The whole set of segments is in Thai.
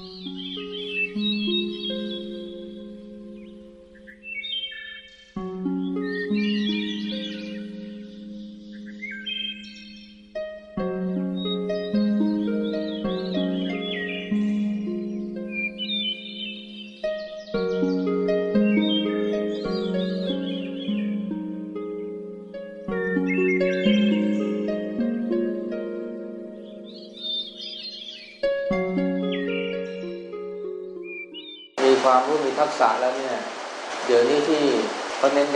มี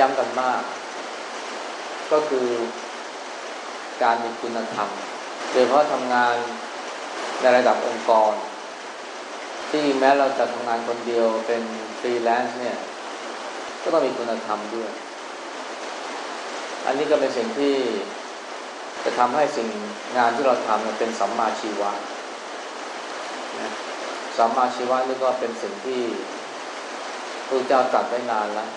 ย้ำกันมาก ก็คือการมีคุณธรรม โดยเฉพาะทำงานในระดับองค์กร ที่แม้เราจะทำงานคนเดียวเป็นฟรีแลนซ์เนี่ย ก็ต้องมีคุณธรรมด้วย อันนี้ก็เป็นสิ่งที่จะทำให้สิ่งงานที่เราทำเป็นสัมมาชีวะนะสัมมาชีวะนี่ก็เป็นสิ่งที่พระเจ้าตรัสไว้นานแล้ว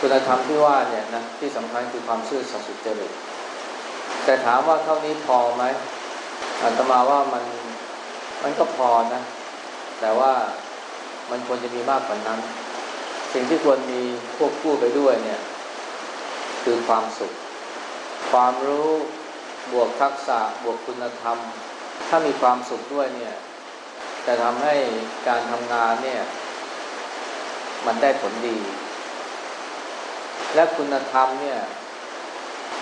คุณธรรมที่ว่าเนี่ยนะที่สำคัญคือความซื่อสัตย์สุจริตแต่ถามว่าเท่านี้พอไหมอาตมาว่ามันมันก็พอนะ แต่ว่ามันควรจะมีมากกว่านั้น สิ่งที่ควรมีควบคู่ไปด้วยเนี่ย คือความสุข ความรู้บวกทักษะบวกคุณธรรม ถ้ามีความสุขด้วยเนี่ยจะทำให้การทำงานเนี่ย มันได้ผลดี และคุณธรรมเนี่ย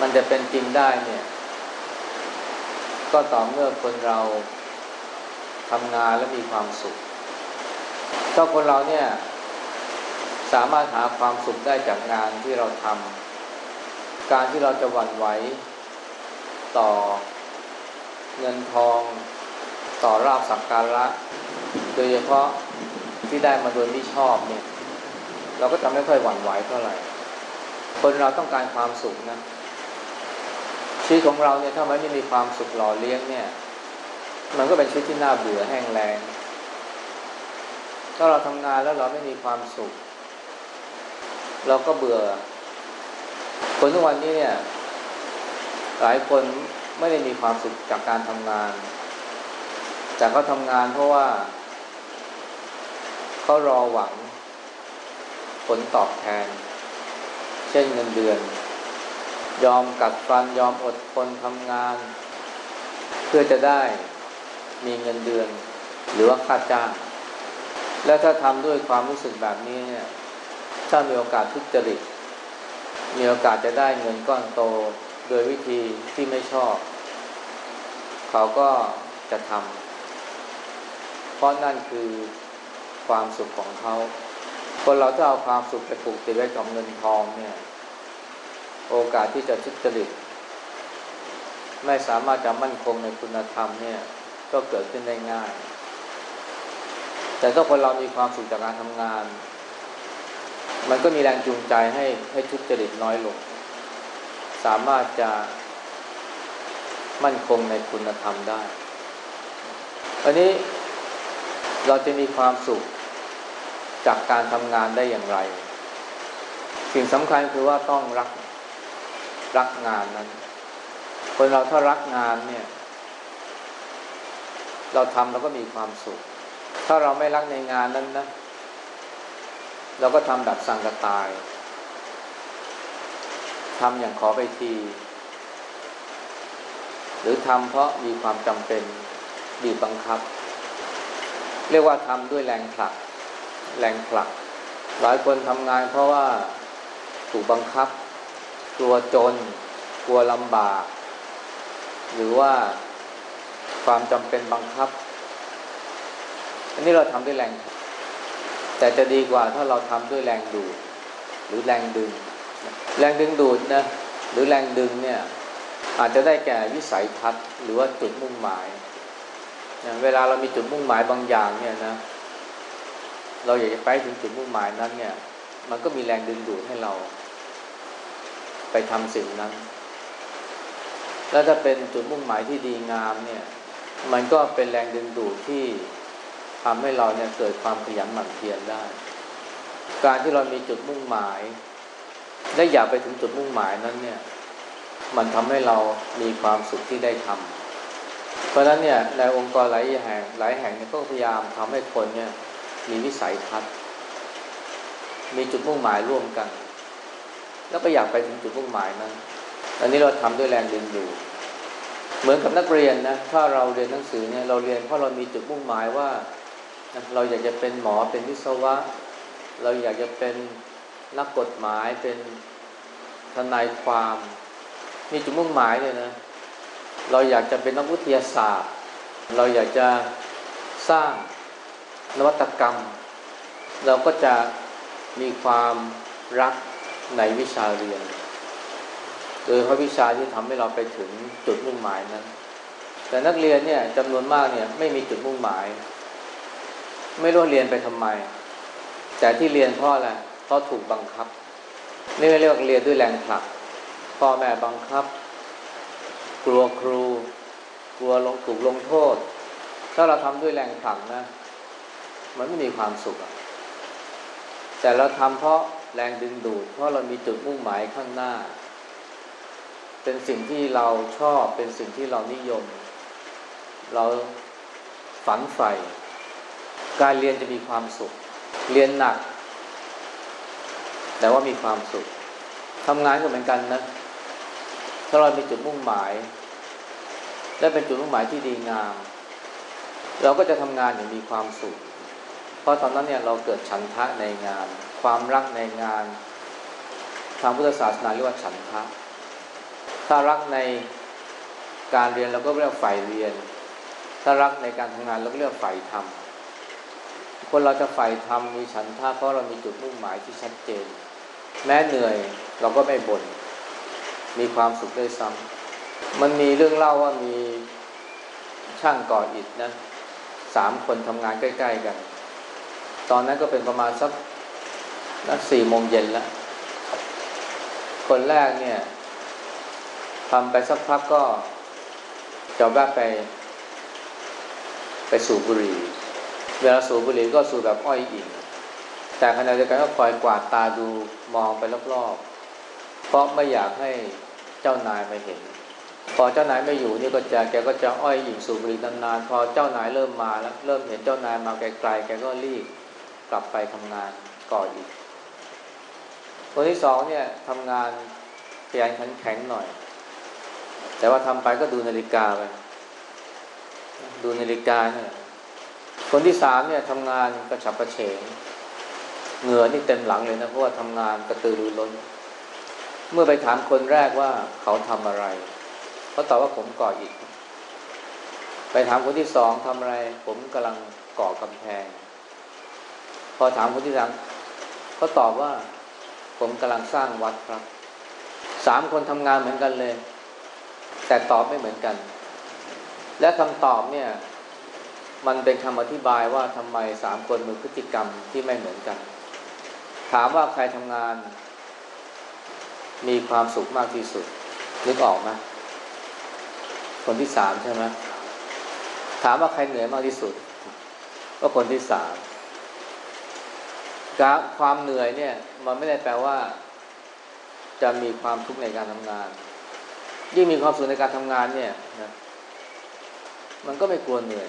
มันจะเป็นจริงได้เนี่ย ก็ต่อเมื่อคนเราทำงานและมีความสุขถ้าคนเราเนี่ย สามารถหาความสุขได้จากงานที่เราทำการที่เราจะหวั่นไหวต่อเงินทอง ต่อราบสักการะ โดยเฉพาะที่ได้มาโดยไม่ชอบเนี่ย เราก็จะไม่ค่อยหวั่นไหวเท่าไหร่ คนเราต้องการความสุขนะชีวิตของเราเนี่ยถ้ามันไม่มีความสุขหล่อเลี้ยงเนี่ย มันก็เป็นชีวิตที่น่าเบื่อแห้งแรงถ้าเราทำงานแล้วเราไม่มีความสุข เราก็เบื่อ คนทุกวันนี้เนี่ย หลายคนไม่ได้มีความสุขจากการทำงาน แต่เขาทำงานเพราะว่าเขารอหวัง ผลตอบแทน เช่นเงินเดือน ยอมกัดฟันยอมอดทนทำงาน เพื่อจะได้มีเงินเดือน หรือว่าค่าจ้าง และถ้าทำด้วยความรู้สึกแบบนี้เนี่ยถ้ามีโอกาสทุจริต มีโอกาสจะได้เงินก้อนโตโดยวิธีที่ไม่ชอบ เขาก็จะทำเพราะนั่นคือความสุขของเขา คนเราถ้าเอาความสุขไปผูกติดไว้กับเงินทองเนี่ย โอกาสที่จะทุจริตไม่สามารถจะมั่นคงในคุณธรรมเนี่ย ก็เกิดขึ้นได้ง่าย แต่ถ้าคนเรามีความสุขจากการทำงาน มันก็มีแรงจูงใจให้ให้ทุจริตน้อยลง สามารถจะมั่นคงในคุณธรรมได้ อันนี้เราจะมีความสุข จากการทำงานได้อย่างไร สิ่งสำคัญคือว่าต้องรักรักงานนั้น คนเราถ้ารักงานเนี่ย เราทำเราก็มีความสุข ถ้าเราไม่รักในงานนั้นนะเราก็ทำแบบสังกตายทำอย่างขอไปที หรือทำเพราะมีความจำเป็นบีบบังคับ เรียกว่าทำด้วยแรงผลัก แรงผลัก หลายคนทำงานเพราะว่าถูกบังคับ กลัวจน กลัวลำบาก หรือว่าความจำเป็นบังคับ อันนี้เราทำด้วยแรง แต่จะดีกว่าถ้าเราทำด้วยแรงดูด หรือแรงดึง แรงดึงดูดนะ หรือแรงดึงเนี่ยอาจจะได้แก่วิสัยทัศน์หรือว่าจุดมุ่งหมาย เวลาเรามีจุดมุ่งหมายบางอย่างเนี่ยนะ เราอยากจะไปถึงจุดมุ่งหมายนั้นเนี่ย มันก็มีแรงดึงดูดให้เรา ไปทำสิ่งนั้น แล้วถ้าเป็นจุดมุ่งหมายที่ดีงามเนี่ย มันก็เป็นแรงดึงดูดที่ทำให้เราเนี่ยเกิดความขยันหมั่นเพียรได้ การที่เรามีจุดมุ่งหมาย และอยากไปถึงจุดมุ่งหมายนั้นเนี่ย มันทำให้เรามีความสุขที่ได้ทเพราะฉะนั้นเนี่ยในองค์กรหลายแห่งหลายแห่งเนี่ยก็พยายามทำให้คนเนี่ย มีวิสัยทัศน์ มีจุดมุ่งหมายร่วมกัน แล้วก็อยากไปถึงจุดมุ่งหมายนั้นอันนี้เราทำด้วยแรงดึงดูดเหมือนกับนักเรียนนะถ้าเราเรียนหนังสือเนี่ยเราเรียนเพราะเรามีจุดมุ่งหมายว่าเราอยากจะเป็นหมอเป็นวิศวะ เราอยากจะเป็นนักกฎหมายเป็นทนายความ มีจุดมุ่งหมายเลยนะเราอยากจะเป็นนักวิทยาศาสตร์ เราอยากจะสร้าง นวัตกรรม เราก็จะมีความรักในวิชาเรียนโดยเพราะวิชาที่ทำให้เราไปถึงจุดมุ่งหมายนั้น แต่นักเรียนเนี่ยจำนวนมากเนี่ยไม่มีจุดมุ่งหมาย ไม่รู้เรียนไปทำไม แต่ที่เรียนเพราะอะไรเพราะถูกบังคับนี่เรียกว่าเรียนด้วยแรงผลักพ่อแม่บังคับ กลัวครู กลัวลงถูกลงโทษ ถ้าเราทำด้วยแรงผลักนะ มันไม่มีความสุขอะแต่เราทำเพราะแรงดึงดูด เพราะเรามีจุดมุ่งหมายข้างหน้า เป็นสิ่งที่เราชอบเป็นสิ่งที่เรานิยม เราฝันใฝ่การเรียนจะมีความสุข เรียนหนัก แต่ว่ามีความสุขทำงานก็เหมือนกันนะถ้าเรามีจุดมุ่งหมาย และเป็นจุดมุ่งหมายที่ดีงาม เราก็จะทำงานอย่างมีความสุข เพราะตอนนั้นเนี่ยเราเกิดฉันทะในงาน ความรักในงาน ทางพุทธศาสนาเรียกว่าฉันทะ ถ้ารักในการเรียนเราก็เรียกฝ่ายเรียน ถ้ารักในการทำงานเราก็เรียกฝ่ายทำคนเราจะฝ่ายทำมีฉันทะเพราะเรามีจุดมุ่งหมายที่ชัดเจน แม้เหนื่อยเราก็ไม่บน่น มีความสุขด้วยซ้ำมันมีเรื่องเล่าว่ามีช่างก่ออิฐนะสามคนทำงานใกล้ ๆ กัน ตอนนั้นก็เป็นประมาณสักนักสี่โมงเย็นแล้ว คนแรกเนี่ยทำไปสักพักก็จะแวะไป ไปสูบบุหรี่ เวลาสูบบุหรี่ก็สูบแบบอ้อยอิ่งแต่ขณะเดียวกันก็คอยกวาดตาดูมองไปรอบๆ เพราะไม่อยากให้เจ้านายมาเห็น พอเจ้านายไม่อยู่นี่ก็จะแกก็จะอ้อยอิ่งสูบบุหรี่นานๆ พอเจ้านายเริ่มมาแล้วเริ่มเห็นเจ้านายมาไกลๆแกก็รีบ กลับไปทำงานก่ออีก คนที่สองเนี่ยทำงานขยันขันแข็งหน่อย แต่ว่าทำไปก็ดูนาฬิกาไปดูนาฬิกาเนี่ยคนที่สามเนี่ยทำงานกระฉับกระเฉงเหงื่อนี่เต็มหลังเลยนะเพราะว่าทำงานกระตือรือร้น เมื่อไปถามคนแรกว่าเขาทำอะไรเขาตอบว่าผมก่ออิฐไปถามคนที่สองทำอะไร ผมกำลังก่อกำแพง พอถามคนที่สามเขาตอบว่า ผมกำลังสร้างวัดครับสามคนทำงานเหมือนกันเลย แต่ตอบไม่เหมือนกัน และคำตอบเนี่ย มันเป็นคำอธิบายว่าทำไมสามคนมีพฤติกรรมที่ไม่เหมือนกัน ถามว่าใครทำงาน มีความสุขมากที่สุดนึกออกไหมคนที่สามใช่ไหมถามว่าใครเหนื่อยมากที่สุด ก็คนที่สาม การความเหนื่อยเนี่ย มันไม่ได้แปลว่า จะมีความทุกข์ในการทำงาน ยิ่งมีความสุขในการทำงานเนี่ยนะมันก็ไม่กลัวเหนื่อย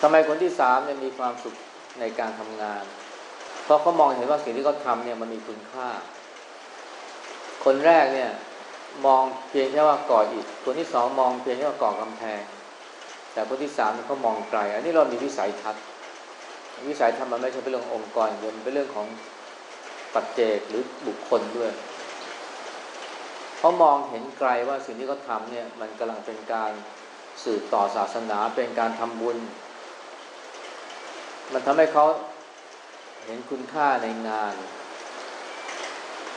ทำไมคนที่สามเนี่ยมีความสุขในการทำงาน เพราะเขามองเห็นว่าสิ่งที่เขาทำเนี่ยมันมีคุณค่า คนแรกเนี่ย มองเพียงแค่ว่าก่ออิฐคนที่สองมองเพียงแค่ว่าก่อกำแพง แต่คนที่สามเขามองไกล อันนี้เรามีวิสัยทัศน์ วิสัยทัศน์มันไม่ใช่เป็นเรื่ององค์กรเดียวมันเป็นเรื่องของปัจเจกหรือบุคคลด้วยเขามองเห็นไกลว่าสิ่งที่เขาทำเนี่ยมันกำลังเป็นการสืบต่อศาสนาเป็นการทำบุญ มันทำให้เขาเห็นคุณค่าในงาน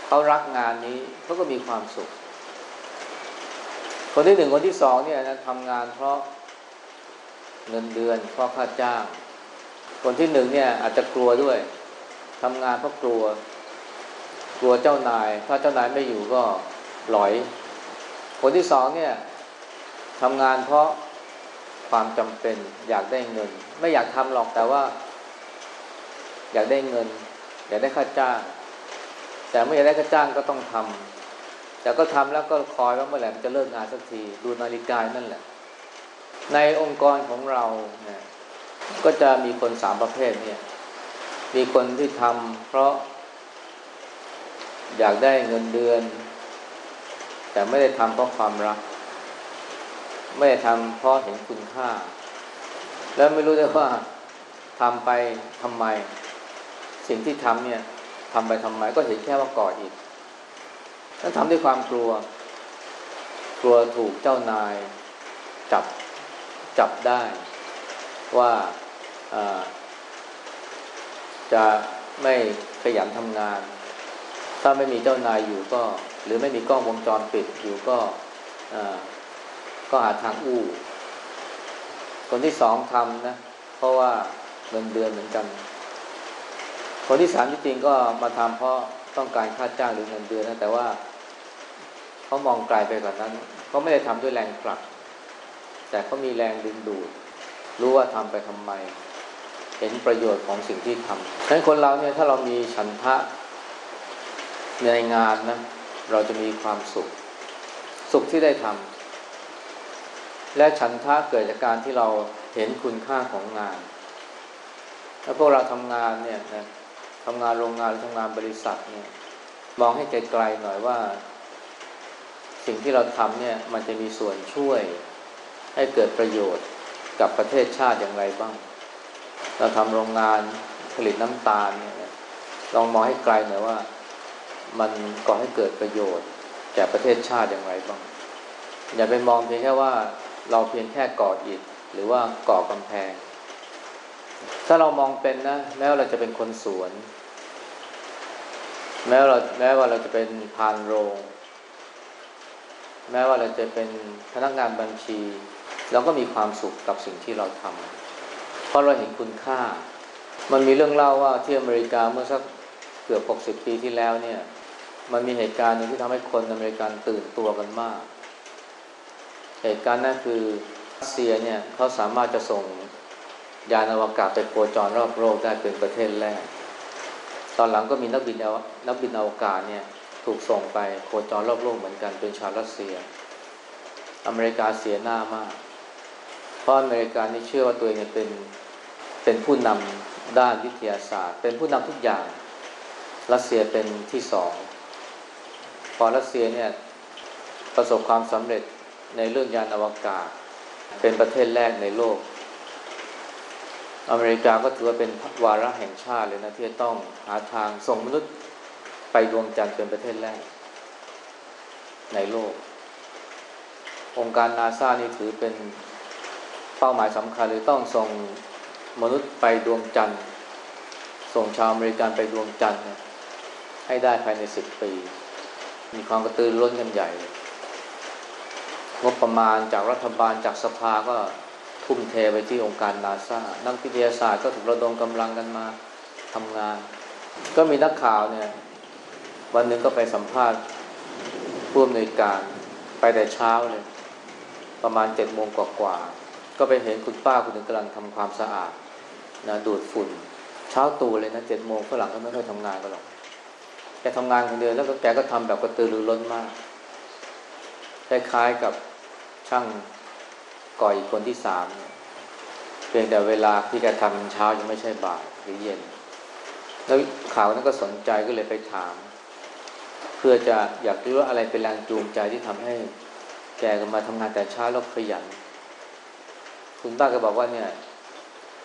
เขารักงานนี้เขาก็มีความสุข คนที่หนึ่งคนที่สองเนี่ยนะทำงานเพราะเงินเดือนเพราะค่าจ้าง คนที่หนึ่งเนี่ยอาจจะกลัวด้วยทำงานเพราะกลัว กลัวเจ้านาย ถ้าเจ้านายไม่อยู่ก็หลอย คนที่สองเนี่ยทำงานเพราะความจำเป็นอยากได้เงิน ไม่อยากทำหรอกแต่ว่า อยากได้เงิน อยากได้ค่าจ้าง แต่ไม่อยากได้ค่าจ้างก็ต้องทำแต่ก็ทำแล้วก็คอยว่าเมื่อไหร่มันจะเลิกงานสักที ดูนาฬิกานั่นแหละ ในองค์กรของเราเนี่ย ก็จะมีคนสามประเภทเนี่ย มีคนที่ทำเพราะ อยากได้เงินเดือน แต่ไม่ได้ทำเพราะความรัก ไม่ได้ทำเพราะเห็นคุณค่า แล้วไม่รู้ด้วยว่าทำไปทำไม สิ่งที่ทำเนี่ยทำไปทำไมก็เห็นแค่ว่าก่ออีกแล้วทำด้วยความกลัว กลัวถูกเจ้านายจับจับได้ ว่าจะไม่ขยันทำงาน ถ้าไม่มีเจ้านายอยู่ก็ หรือไม่มีกล้องวงจรปิดอยู่ก็ก็หาทางอู้ คนที่สองทำนะ เพราะว่าเงินเดือนเหมือนกัน คนที่สามที่จริงก็มาทำเพราะต้องการค่าจ้างหรือเงินเดือนนะแต่ว่าเขามองไกลไปกว่านั้นเขาไม่ได้ทำด้วยแรงผลัก แต่เขามีแรงดึงดูด รู้ว่าทำไปทำไม เห็นประโยชน์ของสิ่งที่ทำฉะนั้นคนเราเนี่ยถ้าเรามีฉันทะในงานนะเราจะมีความสุข สุขที่ได้ทำและฉันทะเกิดจากการที่เราเห็นคุณค่าของงานแล้วพวกเราทำงานเนี่ยนะทำงานโรงงานหรือทำงานบริษัทเนี่ย มองให้ไกลๆหน่อยว่า สิ่งที่เราทำเนี่ย มันจะมีส่วนช่วยให้เกิดประโยชน์ กับประเทศชาติอย่างไรบ้าง เราทำโรงงานผลิตน้ำตาลเนี่ยลองมองให้ไกลหน่อยว่า มันก่อให้เกิดประโยชน์แก่ประเทศชาติอย่างไรบ้าง อย่าไปมองเพียงแค่ว่าเราเพียงแค่ก่ออิฐหรือว่าก่อกำแพง ถ้าเรามองเป็นนะแม้ว่าเราจะเป็นคนสวน แม้ว่าเราแม้ว่าเราจะเป็นพานโรง แม้ว่าเราจะเป็นพนักงานบัญชี เราก็มีความสุขกับสิ่งที่เราทำเพราะเราเห็นคุณค่า มันมีเรื่องเล่าว่าที่อเมริกาเมื่อสักเกือบ 60 ปีที่แล้วเนี่ย มันมีเหตุการณ์หนึ่งที่ทำให้คนอเมริกันตื่นตัวกันมาก เหตุการณ์นั้นคือรัสเซียเนี่ยเขาสามารถจะส่งยานอวกาศไปโคจรรอบโลกได้เป็นประเทศแรก ตอนหลังก็มีนักบินนักบินอวกาศเนี่ยถูกส่งไปโคจรรอบโลกเหมือนกันเป็นชาวรัสเซีย อเมริกาเสียหน้ามาก เพราะอเมริกานี่เชื่อว่าตัวเองเป็นเป็นผู้นำด้านวิทยาศาสตร์ เป็นผู้นำทุกอย่าง รัสเซียเป็นที่สอง พอรัสเซียเนี่ยประสบความสำเร็จในเรื่องยานอวกาศ เป็นประเทศแรกในโลก อเมริกาก็ถือว่าเป็นวาระแห่งชาติเลยนะที่จะต้องหาทางส่งมนุษย์ไปดวงจันทร์เป็นประเทศแรก ในโลก องค์การนาซานี่ถือเป็น เป้าหมายสำคัญเลยต้องส่งมนุษย์ไปดวงจันทร์ ส่งชาวอเมริกันไปดวงจันทร์ให้ได้ภายในสิบปี มีความกระตือร้นกันใหญ่ งบประมาณจากรัฐบาลจากสภาก็ทุ่มเทไปที่องค์การนาซานักวิทยาศาสตร์ก็ถูกระดมกำลังกันมาทำงาน ก็มีนักข่าวเนี่ย วันหนึ่งก็ไปสัมภาษณ์ผู้อำนวยการไปแต่เช้าเลย ประมาณเจ็ดโมงกว่า ก็ไปเห็นคุณป้าคุณหนึ่งกำลังทำความสะอาดนะดูดฝุ่น เช้าตู่เลยนะเจ็ดโมงฝรั่งก็ไม่ค่อยทำงานกันหรอกแกทำงานคนเดียวแล้วก็แกก็ทำแบบกระตือรือร้นมากคล้ายๆกับช่างก่อยคนที่สามเพียงแต่เวลาที่แกทำเช้ายังไม่ใช่บ่ายหรือเย็น แล้วข่าวนั้นก็สนใจก็เลยไปถาม เพื่อจะอยากรู้ว่าอะไรเป็นแรงจูงใจที่ทำให้แกมาทำงานแต่เช้าแล้วขยัน คุณป้าก็บอกว่าเนี่ย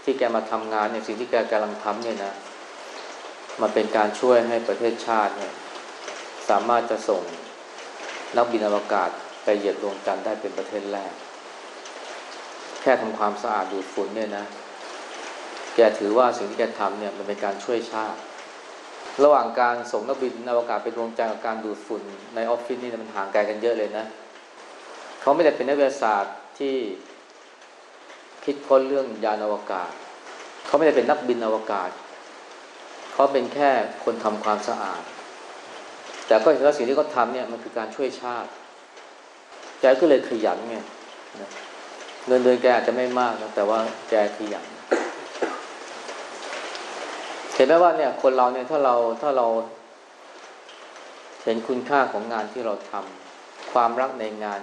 ที่แกมาทำงานเนี่ยสิ่งที่แกกำลังทำเนี่ยนะมันเป็นการช่วยให้ประเทศชาติเนี่ย สามารถจะส่งนักบินอวกาศไปเหยียบดวงจันทร์ได้เป็นประเทศแรก แค่ทำความสะอาดดูดฝุ่นเนี่ยนะ แกถือว่าสิ่งที่แกทำเนี่ยมันเป็นการช่วยชาติ ระหว่างการส่งนักบินอวกาศไปดวงจันทร์กับการดูดฝุ่นในออฟฟิศนี่มันห่างไกลกันเยอะเลยนะเขาไม่ได้เป็นนักวิทยาศาสตร์ที่ คิดค้นเรื่องยานอวกาศ เขาไม่ได้เป็นนักบินอวกาศ เขาเป็นแค่คนทำความสะอาด แต่ก็เห็นว่าสิ่งที่เขาทำเนี่ยมันคือการช่วยชาติแกก็เลยขยันไงเงินเดือนแกอาจจะไม่มากนะแต่ว่าแกขยันเห็นไหมว่าเนี่ยคนเราเนี่ยถ้าเราถ้าเราเห็นคุณค่าของงานที่เราทำความรักในงาน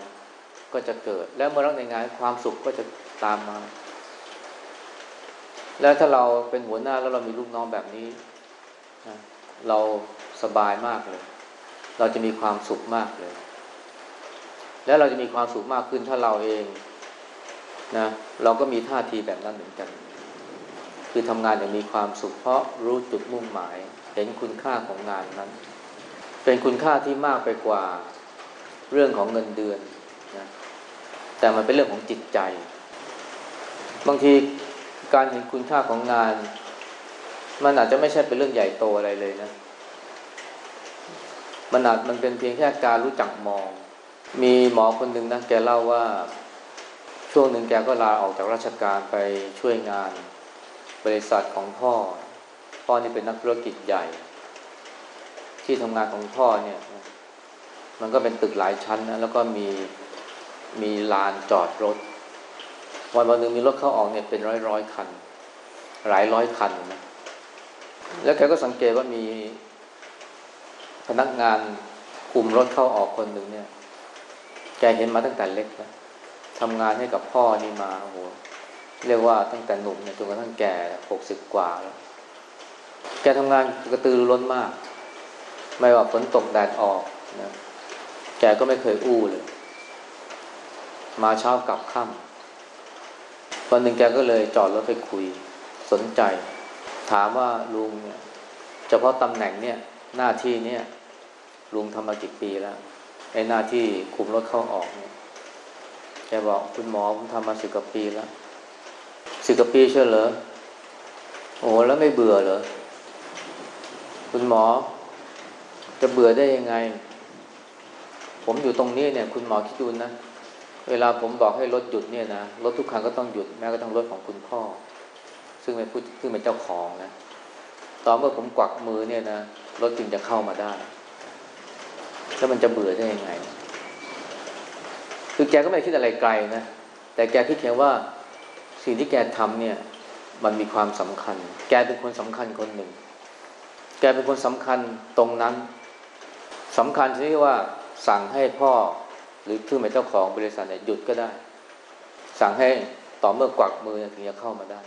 ก็จะเกิด แล้วเมื่อรักในงานความสุขก็จะ ตามมา แล้วถ้าเราเป็นหัวหน้าแล้วเรามีลูกน้องแบบนี้นะเราสบายมากเลย เราจะมีความสุขมากเลย แล้วเราจะมีความสุขมากขึ้นถ้าเราเองนะเราก็มีท่าทีแบบนั้นเหมือนกัน คือทำงานอย่างมีความสุขเพราะรู้จุดมุ่งหมาย เห็นคุณค่าของงานนั้น เป็นคุณค่าที่มากไปกว่าเรื่องของเงินเดือนนะแต่มันเป็นเรื่องของจิตใจ บางทีการเห็นคุณค่าของงาน มันอาจจะไม่ใช่เป็นเรื่องใหญ่โตอะไรเลยนะ มันอาจมันเป็นเพียงแค่การรู้จักมอง มีหมอคนหนึ่งนะแกเล่าว่าช่วงหนึ่งแกก็ลาออกจากราชการไปช่วยงาน บริษัทของพ่อ พ่อนี่เป็นนักธุรกิจใหญ่ ที่ทำงานของพ่อเนี่ย มันก็เป็นตึกหลายชั้นนะแล้วก็มีมีลานจอดรถ วันวันหนึ่งมีรถเข้าออกเนี่ยเป็นร้อยร้อยคัน หลายร้อยคันนะแล้วแกก็สังเกตว่ามีพนักงานกลุ่มรถเข้าออกคนหนึ่งเนี่ย แกเห็นมาตั้งแต่เล็กนะทำงานให้กับพ่อนี่มาโอ้โหเรียกว่าตั้งแต่หนุ่มเนี่ยจนกระทั่งแก่หกสิบกว่าแล้วแกทำงานกระตือรือร้นมาก ไม่ว่าฝนตกแดดออกนะแกก็ไม่เคยอู้เลย มาเช้ากลับค่ำ วันหนึ่งแกก็เลยจอดรถไปคุย สนใจ ถามว่าลุงเนี่ยเฉพาะตำแหน่งเนี่ยหน้าที่เนี่ยลุงทำมากี่ปีแล้วไอ้หน้าที่คุมรถเข้าออกเนี่ยแกบอกคุณหมอผมทำมาสิบกว่าปีแล้วสิบกว่าปีเชื่อเหรอโอ้แล้วไม่เบื่อเหรอคุณหมอ จะเบื่อได้ยังไง ผมอยู่ตรงนี้เนี่ย คุณหมอคิดดูนะ เวลาผมบอกให้รถหยุดเนี่ยนะรถทุกคันก็ต้องหยุดแม้กระทั่งรถของคุณพ่อ ซึ่งเป็นผู้ซึ่งเป็นเจ้าของนะตอนเมื่อผมกวักมือเนี่ยนะรถจึงจะเข้ามาได้แล้วมันจะเบื่อได้ยังไง คือแกก็ไม่คิดอะไรไกลนะ แต่แกคิดแค่ว่าสิ่งที่แกทำเนี่ย มันมีความสำคัญ แกเป็นคนสำคัญคนหนึ่ง แกเป็นคนสำคัญตรงนั้นสำคัญที่ว่าสั่งให้พ่อ หรือคือเป็นเจ้าของบริษัทเนี่ยหยุดก็ได้ สั่งให้ต่อเมื่อกวักมือถึงจะเข้ามาได้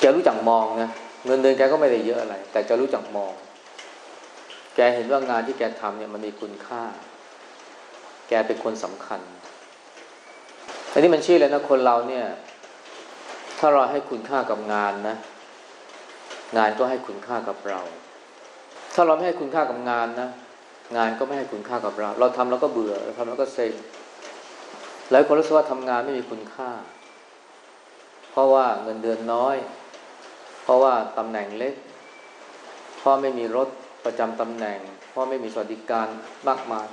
แกรู้จักมองนะเงินเดือนแกก็ไม่ได้เยอะอะไร แต่จะรู้จักมอง แกเห็นว่างานที่แกทำเนี่ยมันมีคุณค่า แกเป็นคนสำคัญอันนี้มันชี้เลยนะคนเราเนี่ย ถ้าเราให้คุณค่ากับงานนะ งานก็ให้คุณค่ากับเรา ถ้าเราไม่ให้คุณค่ากับงานนะ งานก็ไม่ให้คุณค่ากับเรา เราทำแล้วก็เบื่อเราทำแล้วก็เซ็งหลายคนรู้สึกว่าทำงานไม่มีคุณค่า เพราะว่าเงินเดือนน้อย เพราะว่าตำแหน่งเล็กเพราะไม่มีรถประจำตำแหน่ง เพราะไม่มีสวัสดิการมากมาย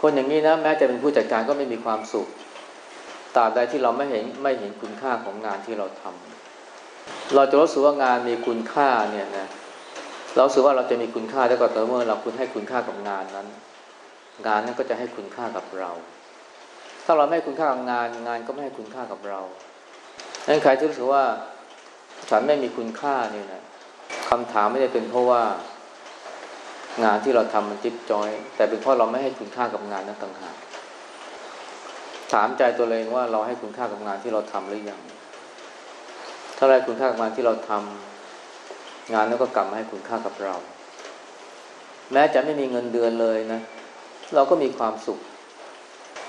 คนอย่างนี้นะแม้จะเป็นผู้จัดการก็ไม่มีความสุขตราบใดที่เราไม่เห็นไม่เห็นคุณค่าของงานที่เราทำเราจะรู้สึกว่างานมีคุณค่าเนี่ยนะ เราสึกว่าเราจะมีคุณค่าได้ก็ต่อเมื่อเราคุณให้คุณค่ากับงานนั้น งานนั้นก็จะให้คุณค่ากับเรา ถ้าเราไม่ให้คุณค่ากับงาน งานก็ไม่ให้คุณค่ากับเราดังนั้นใครที่รู้สึกว่าฉันไม่มีคุณค่าเนี่ยนะคำถามไม่ได้เป็นเพราะว่า งานที่เราทำมันจิ๊บจอย แต่เป็นเพราะเราไม่ให้คุณค่ากับงานนั้นต่างหากถามใจตัวเองว่าเราให้คุณค่ากับงานที่เราทำหรือยังถ้าเราคุณค่ากับงานที่เราทำ งานนั้นก็กลับมาให้คุณค่ากับเรา แม้จะไม่มีเงินเดือนเลยนะ เราก็มีความสุข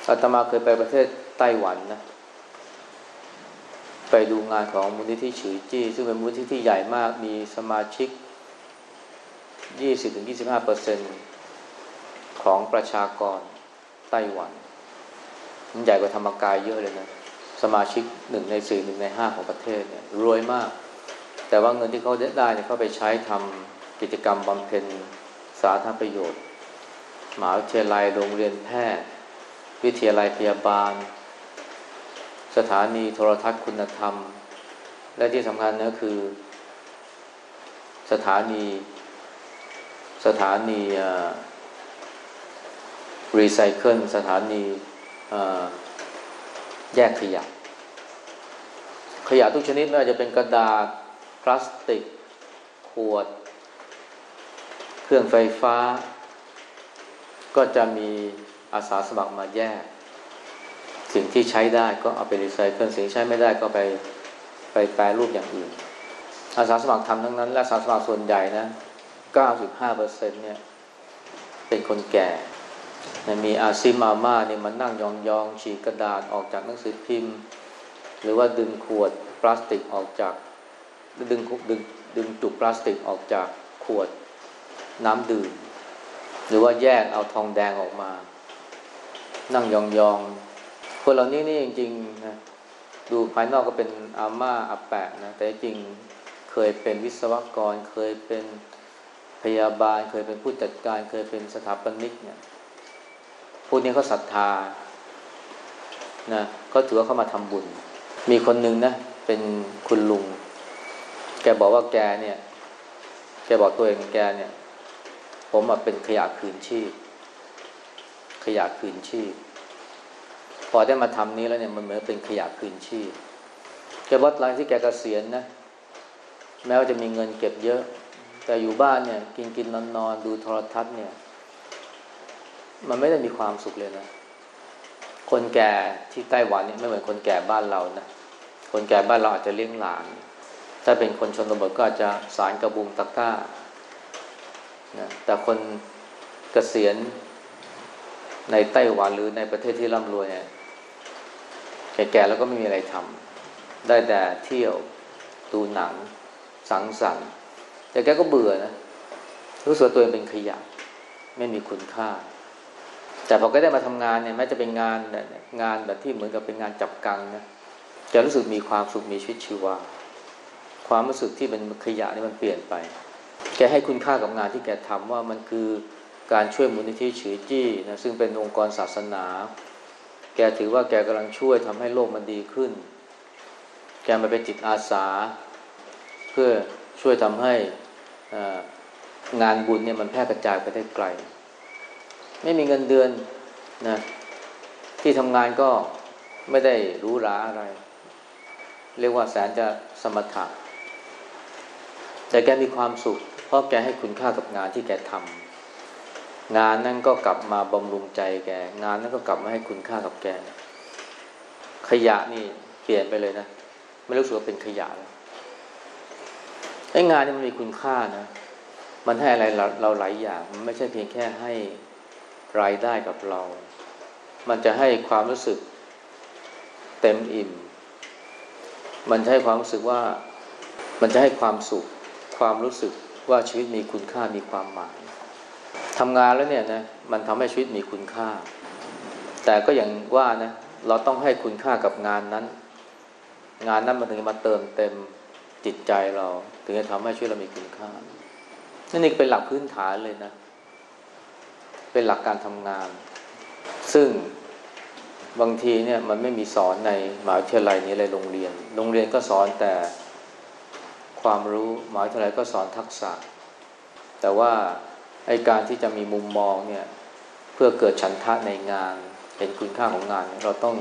อาตมาเคยไปประเทศไต้หวันนะ ไปดูงานของมูลนิธิฉือจี้ ซึ่งเป็นมูลนิธิที่ใหญ่มากมีสมาชิก 20-25เปอร์เซ็นของประชากรไต้หวัน มันใหญ่กว่าธรรมกายเยอะเลยนะ สมาชิกหนึ่งในสี่หนึ่งในห้าของประเทศเนี่ยรวยมาก แต่ว่าเงินที่เขาได้เนี่ยเขาไปใช้ทำกิจกรรมบำเพ็ญสาธารณประโยชน์หมหาวิทยาลัยโรงเรียนแพทย์ วิทยาลัยพยาบาล สถานีโทรทัศน์คุณธรรม และที่สำคัญก็คือ สถานี สถานีรีไซเคิลสถานีแยกขยะ ขยะทุกชนิดไม่ว่าจะเป็นกระดาษ พลาสติก ขวด เครื่องไฟฟ้า ก็จะมีอาสาสมัครมาแยก สิ่งที่ใช้ได้ก็เอาไปรีไซเคิลสิ่งที่ใช้ไม่ได้ก็ไปไปแปรรูปอย่างอื่น อาสาสมัครทำทั้งนั้น และอาสาสมัครส่วนใหญ่นะ 95เปอร์เซ็นเนี่ยเป็นคนแก่มีอาซิมาม่าเนี่ยมันนั่งยองๆฉีกกระดาษออกจากหนังสือพิมพ์ หรือว่าดึงขวดพลาสติกออกจาก ดึงดึงดึงจุกพลาสติกออกจากขวดน้ำดื่ม หรือว่าแยกเอาทองแดงออกมา นั่งยองๆ คนเหล่านี้นี่จริงๆนะดูภายนอกก็เป็นอาม่าอาแปะนะ แต่จริงเคยเป็นวิศวกร เคยเป็นพยาบาล เคยเป็นผู้จัดการ เคยเป็นสถาปนิกเนี่ยพวกนี้เขาศรัทธานะก็ถือว่าเขามาทำบุญ มีคนหนึ่งนะ เป็นคุณลุง แกบอกว่าแกเนี่ย แกบอกตัวเองแกเนี่ย ผมเป็นขยะคืนชีพ ขยะคืนชีพ พอได้มาทำนี้แล้วเนี่ยมันเหมือนเป็นขยะคืนชีพ แกวัดหลังที่แกเกษียณนะ แม้ว่าจะมีเงินเก็บเยอะ แต่อยู่บ้านเนี่ย กินกินนอนนอนดูโทรทัศน์เนี่ย มันไม่ได้มีความสุขเลยนะ คนแก่ที่ไต้หวันเนี่ยไม่เหมือนคนแก่บ้านเรานะ คนแก่บ้านเราอาจจะเลี้ยงหลาน ถ้าเป็นคนชนบทก็อาจจะสารกระบุงตะกร้านะแต่คนเกษียณในไต้หวันหรือในประเทศที่ร่ำรวยเนี่ยแก่ๆแล้วก็ไม่มีอะไรทำได้แต่เที่ยวดูหนัง สังสรรค์แต่แกก็เบื่อนะรู้สึกตัวเองเป็นขยะ ไม่มีคุณค่า แต่พอก็ได้มาทำงานเนี่ยแม้จะเป็นงานงานแบบที่เหมือนกับเป็นงานจับกังนะจะรู้สึกมีความสุขมีชีวิตชีวา ความรู้สึกที่เป็นขยะนี่มันเปลี่ยนไป แกให้คุณค่ากับงานที่แกทำว่ามันคือการช่วยมูลนิธิฉือจี้นะซึ่งเป็นองค์กรศาสนา แกถือว่าแกกำลังช่วยทำให้โลกมันดีขึ้น แกมาเป็นจิตอาสา เพื่อช่วยทำให้งานบุญเนี่ยมันแพร่กระจายไปได้ไกล ไม่มีเงินเดือนนะที่ทำงานก็ไม่ได้รู้ราอะไร เรียกว่าแสนจะสมถะ แต่แกมีความสุข เพราะแกให้คุณค่ากับงานที่แกทำงานนั่นก็กลับมาบำรุงใจแก งานนั่นก็กลับมาให้คุณค่ากับแก ขยะนี่เปลี่ยนไปเลยนะ ไม่รู้สึกว่าเป็นขยะแล้วไอ้งานนี่มันมีคุณค่านะ มันให้อะไรเราเราหลายอย่าง มันไม่ใช่เพียงแค่ให้รายได้กับเรา มันจะให้ความรู้สึกเต็มอิ่ม มันจะให้ความรู้สึกว่า มันจะให้ความสุข ความรู้สึกว่าชีวิตมีคุณค่ามีความหมายทำงานแล้วเนี่ยนะมันทำให้ชีวิตมีคุณค่า แต่ก็อย่างว่านะเราต้องให้คุณค่ากับงานนั้น งานนั้นมันถึงจะมาเติมเต็มจิตใจเรา ถึงจะทำให้ชีวิตเรามีคุณค่านี่เป็นหลักพื้นฐานเลยนะ เป็นหลักการทำงาน ซึ่งบางทีเนี่ยมันไม่มีสอนในมหาวิทยาลัยนี้เลยโรงเรียน โรงเรียนก็สอนแต่ ความรู้หมาวิทยาลัยก็สอนทักษะ แต่ว่าไอการที่จะมีมุมมองเนี่ยเพื่อเกิดฉันทะในงาน เห็นคุณค่าของงาน เราต้อง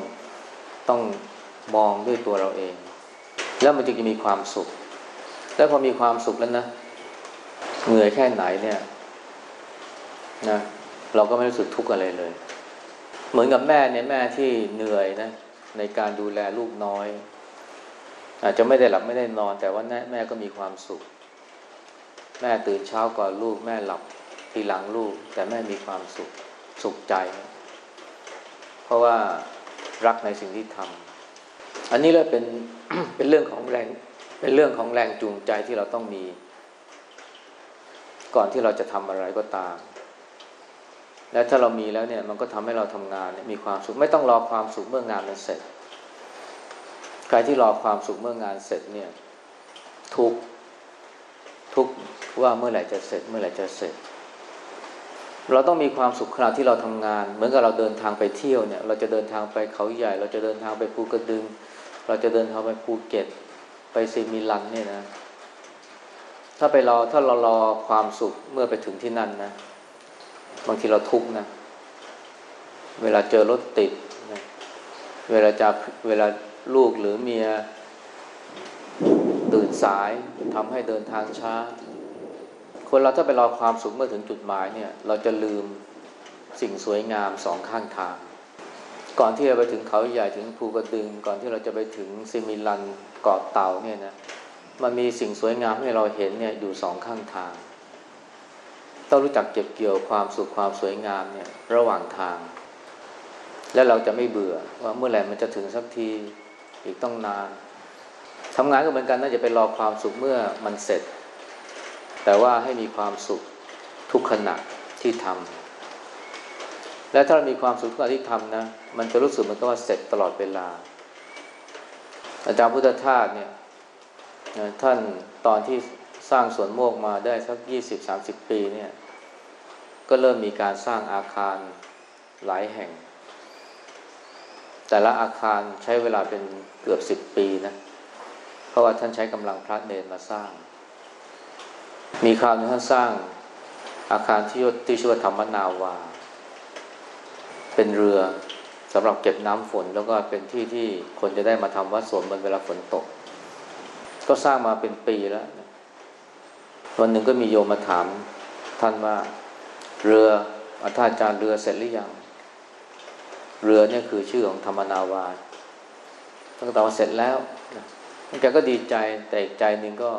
ต้องมองด้วยตัวเราเอง แล้วมันจึงจะมีความสุข แล้วพอมีความสุขแล้วนะเหนื่อยแค่ไหนเนี่ยนะเราก็ไม่รู้สึกทุกข์อะไรเลย เหมือนกับแม่เนี่ยแม่ที่เหนื่อยนะในการดูแลลูกน้อย อาจจะไม่ได้หลับไม่ได้นอน แต่ว่าแม่ก็มีความสุข แม่ตื่นเช้าก่อนลูก แม่หลับทีหลังลูก แต่แม่มีความสุขสุขใจ เพราะว่ารักในสิ่งที่ทำอันนี้เลยเป็นเป็นเรื่องของแรงเป็นเรื่องของแรงจูงใจที่เราต้องมี ก่อนที่เราจะทำอะไรก็ตาม และถ้าเรามีแล้วเนี่ยมันก็ทำให้เราทำงานมีความสุขไม่ต้องรอความสุขเมื่องานมันเสร็จ ใครที่รอความสุขเมื่องานเสร็จเนี่ยทุกทุกว่าเมื่อไหร่จะเสร็จ เมื่อไหร่จะเสร็จ เราต้องมีความสุขขณะที่เราทำงาน เหมือนกับเราเดินทางไปเที่ยวเนี่ย เราจะเดินทางไปเขาใหญ่ เราจะเดินทางไปภูกระดึง เราจะเดินทางไปภูเก็ต ไปซีมิลันเนี่ยนะ ถ้าไปรอถ้าเรารอความสุขเมื่อไปถึงที่นั่นนะบางทีเราทุกข์นะ เวลาเจอรถติดนะเวลาจะเวลา ลูกหรือเมียตื่นสายทำให้เดินทางช้า คนเราถ้าไปรอความสุขเมื่อถึงจุดหมายเนี่ย เราจะลืมสิ่งสวยงามสองข้างทาง ก่อนที่เราไปถึงเขาใหญ่ถึงภูกระดึง ก่อนที่เราจะไปถึงซิมิลันเกาะเต่าเนี่ยนะมันมีสิ่งสวยงามให้เราเห็นเนี่ยอยู่สองข้างทาง ต้องรู้จักเก็บเกี่ยวความสุขความสวยงามเนี่ยระหว่างทาง และเราจะไม่เบื่อว่าเมื่อไหร่มันจะถึงสักที อีกต้องนานทำงานก็เหมือนกันน่าจะไปรอความสุขเมื่อมันเสร็จ แต่ว่าให้มีความสุขทุกขณะที่ทำและถ้าเรามีความสุขทุกขณะที่ทำนะ มันจะรู้สึกเหมือนกับว่าเสร็จตลอดเวลา อาจารย์พุทธทาสเนี่ยท่านตอนที่สร้างสวนโมกมาได้สักยี่สิบสามสิบปีเนี่ย ก็เริ่มมีการสร้างอาคารหลายแห่ง แต่ละอาคารใช้เวลาเป็นเกือบสิบปีนะ เพราะว่าท่านใช้กำลังพระเนรมาสร้าง มีคราวนึงท่านสร้างอาคารที่ที่ชื่อว่าธรรมนาวา เป็นเรือสำหรับเก็บน้ำฝนแล้วก็เป็นที่ที่คนจะได้มาทำวัดสวดมนต์เวลาฝนตก ก็สร้างมาเป็นปีแล้ว วันหนึ่งก็มีโยมมาถามท่านว่าเรืออาจารย์เรือเสร็จหรือยัง เรือเนี่ยคือชื่อของธรรมนาวาท่านก็ตอบว่าเสร็จแล้วแกก็ดีใจแต่อีกใจหนึ่งก็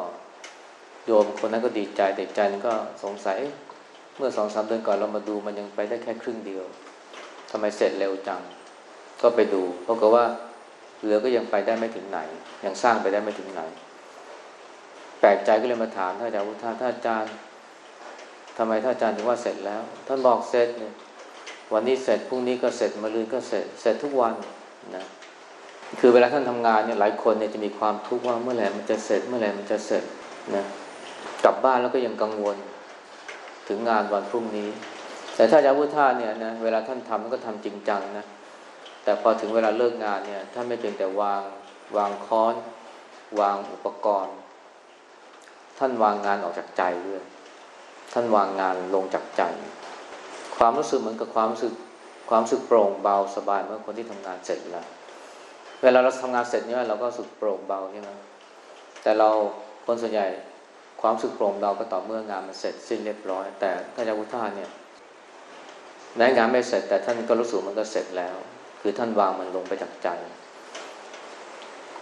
โยมคนนั้นก็ดีใจแต่อีกใจหนึ่งก็สงสัย เมื่อสองสามเดือนก่อนเรามาดูมันยังไปได้แค่ครึ่งเดียวทำไมเสร็จเร็วจัง ก็ไปดูเพราะว่าเรือก็ยังไปได้ไม่ถึงไหน ยังสร้างไปได้ไม่ถึงไหน แปลกใจก็เลยมาถามท่านอาจารย์วุฒิท่านอาจารย์ทำไมท่านอาจารย์ถึงว่าเสร็จแล้ว ท่านบอกเสร็จเนี่ย วันนี้เสร็จพรุ่งนี้ก็เสร็จมะรืนก็เสร็จเสร็จทุกวันนะคือเวลาท่านทำงานเนี่ยหลายคนเนี่ยจะมีความทุกข์ว่าเมื่อไหร่มันจะเสร็จเมื่อไหร่มันจะเสร็จนะกลับบ้านแล้วก็ยังกังวลถึงงานวันพรุ่งนี้ แต่ถ้าจะพูดท่าเนี่ยนะเวลาท่านทำมันก็ทำจริงจังนะแต่พอถึงเวลาเลิกงานเนี่ยท่านไม่เพียงแต่วางวางค้อน วางอุปกรณ์ ท่านวางงานออกจากใจด้วยท่านวางงานลงจากใจ ความรู้สึกเหมือนกับความรู้สึกความรู้สึกโปร่งเบาสบายเมื่อคนที่ทำงานเสร็จแล้ว เวลาเราทำงานเสร็จเนี่ยเราก็รู้สึกโปร่งเบาใช่ไหมแต่เราคนส่วนใหญ่ความสึกโปร่งเบาก็ต่อเมื่องานมันเสร็จสิ้นเรียบร้อย แต่ท่านอาจารย์พุทธาเนี่ยแม้งานไม่เสร็จ แต่ท่านก็รู้สึกมันก็เสร็จแล้ว คือท่านวางมันลงไปจากใจ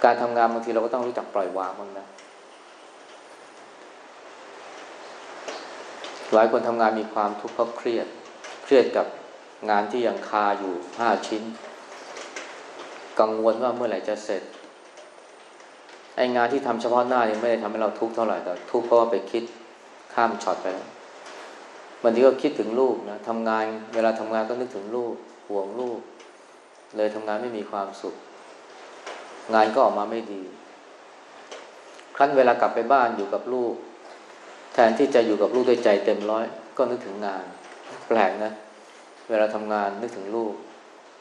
การทำงานบางทีเราก็ต้องรู้จักปล่อยวางบ้างนะหลายคนทำงานมีความทุกข์เพราะเครียด เครียดกับงานที่ยังคาอยู่ห้าชิ้น กังวลว่าเมื่อไหร่จะเสร็จไองานที่ทำเฉพาะหน้ายังไม่ได้ทำให้เราทุกข์เท่าไหร่แต่ทุกข์เพราะว่าไปคิดข้ามช็อตไปแล้วบางทีก็คิดถึงลูกนะทำงานเวลาทำงานก็นึกถึงลูกห่วงลูก เลยทำงานไม่มีความสุข งานก็ออกมาไม่ดี ครั้นเวลากลับไปบ้านอยู่กับลูก แทนที่จะอยู่กับลูกด้วยใจเต็มร้อย ก็นึกถึงงาน แปลกนะ เวลาทำงานนึกถึงลูก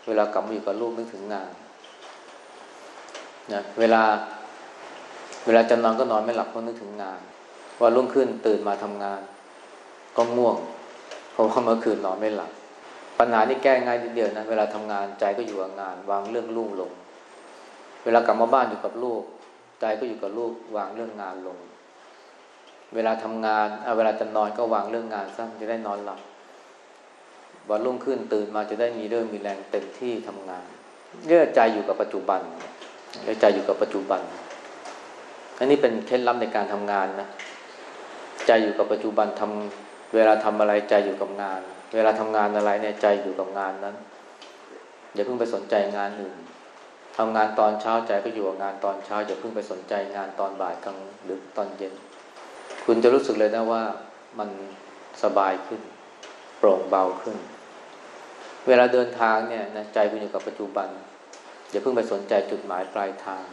เวลากลับมาอยู่กับลูกนึกถึงงานนะเวลา เวลาจะนอนก็นอนไม่หลับเพราะนึกถึงงานวันรุ่งขึ้นตื่นมาทำงาน ก็ง่วงเพราะว่าเมื่อคืนนอนไม่หลับปัญหานี่แก้ง่ายนิดเดียวนะเวลาทำงานใจก็อยู่กับงาน วางเรื่องลูกลง เวลากลับมาบ้านอยู่กับลูก ใจก็อยู่กับลูก วางเรื่องงานลง เวลาทำงานเวลาจะนอนก็วางเรื่องงานซะจะได้นอนหลับ วันรุ่งขึ้นตื่นมาจะได้มีเรื่องมีแรงเต็มที่ทำงานเรื่อใจอยู่กับปัจจุบันเรื่อใจอยู่กับปัจจุบันอันนี้เป็นเคล็ดลับในการทำงานนะใจอยู่กับปัจจุบันทำเวลาทำอะไรใจอยู่กับงาน เวลาทำงานอะไรเนี่ยใจอยู่กับงานนั้นอย่าเพิ่งไปสนใจงานอื่นทำงานตอนเช้าใจก็อยู่กับงานตอนเช้าอย่าเพิ่งไปสนใจงานตอนบ่ายกลางหรือตอนเย็น คุณจะรู้สึกเลยนะว่ามันสบายขึ้น โปร่งเบาขึ้น เวลาเดินทางเนี่ยนะใจคุณอยู่กับปัจจุบันอย่าเพิ่งไปสนใจจุดหมายปลายทาง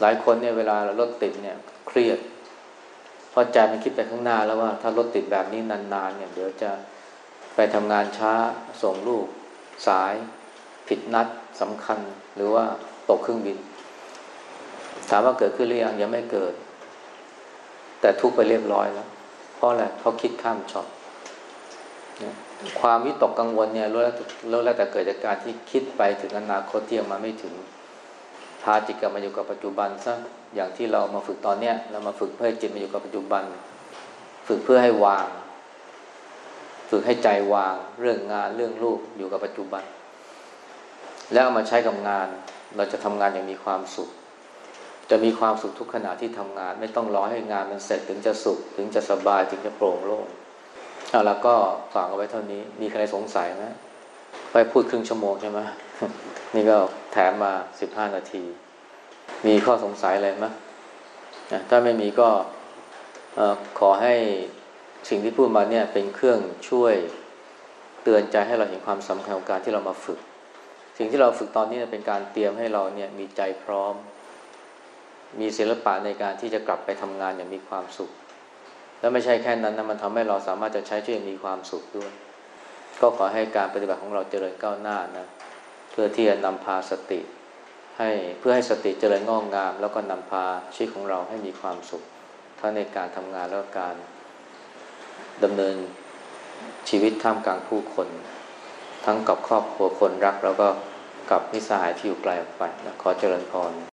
หลายคนเนี่ยเวลารถติดเนี่ยเครียดเพอใจมันคิดไปข้างหน้าแล้วว่าถ้ารถติดแบบนี้นานๆเนี่ยเดี๋ยวจะไปทำงานช้าส่งลูก สาย ผิดนัดสำคัญ หรือว่าตกเครื่องบิน ถามว่าเกิดขึ้นหรือยังยังไม่เกิด แต่ทุกไปเรียบร้อยแล้ว เพราะอะไรเขาะคิดข้ามช็อต ความวิตกกังวลเนี่ยล้วรู้แล้วแต่เกิดจากการที่คิดไปถึงอนาคตที่ยังมาไม่ถึงพาจิตกลับมาอยู่กับปัจจุบันซะอย่างที่เรามาฝึกตอนเนี้ยเรามาฝึกเพื่อให้จิตมาอยู่กับปัจจุบัน ฝึกเพื่อให้วาง ฝึกให้ใจวาง เรื่องงานเรื่องลูกอยู่กับปัจจุบัน แล้วเอามาใช้กับงาน เราจะทำงานอย่างมีความสุข จะมีความสุขทุกขณะที่ทำงาน ไม่ต้องรอให้งานมันเสร็จถึงจะสุข ถึงจะสบายถึงจะโปร่งโล่ง เอาแล้วก็ฝากเอาไว้เท่านี้ มีใครสงสัยไหมไปพูดครึ่งชั่วโมงใช่ไหมนี่ก็แถมมาสิบห้านาที มีข้อสงสัยอะไรไหมถ้าไม่มีก็ขอให้สิ่งที่พูดมาเนี่ยเป็นเครื่องช่วยเตือนใจให้เราเห็นความสำคัญของการที่เรามาฝึก สิ่งที่เราฝึกตอนนี้เป็นการเตรียมให้เราเนี่ยมีใจพร้อม มีศิลปะในการที่จะกลับไปทำงานอย่างมีความสุข แล้วไม่ใช่แค่นั้นนะมันทำให้เราสามารถจะใช้ชีวิตมีความสุขด้วย ก็ขอให้การปฏิบัติของเราเจริญก้าวหน้านะเพื่อที่จะนำพาสติ ให้เพื่อให้สติเจริญงอกงาม แล้วก็นำพาชีวิตของเราให้มีความสุข ทั้งในการทำงานแล้วก็การดำเนินชีวิตท่ามกลางผู้คน ทั้งกับครอบครัวคนรักแล้วก็กับมิสหายที่อยู่ไกลออกไปนะขอเจริญพร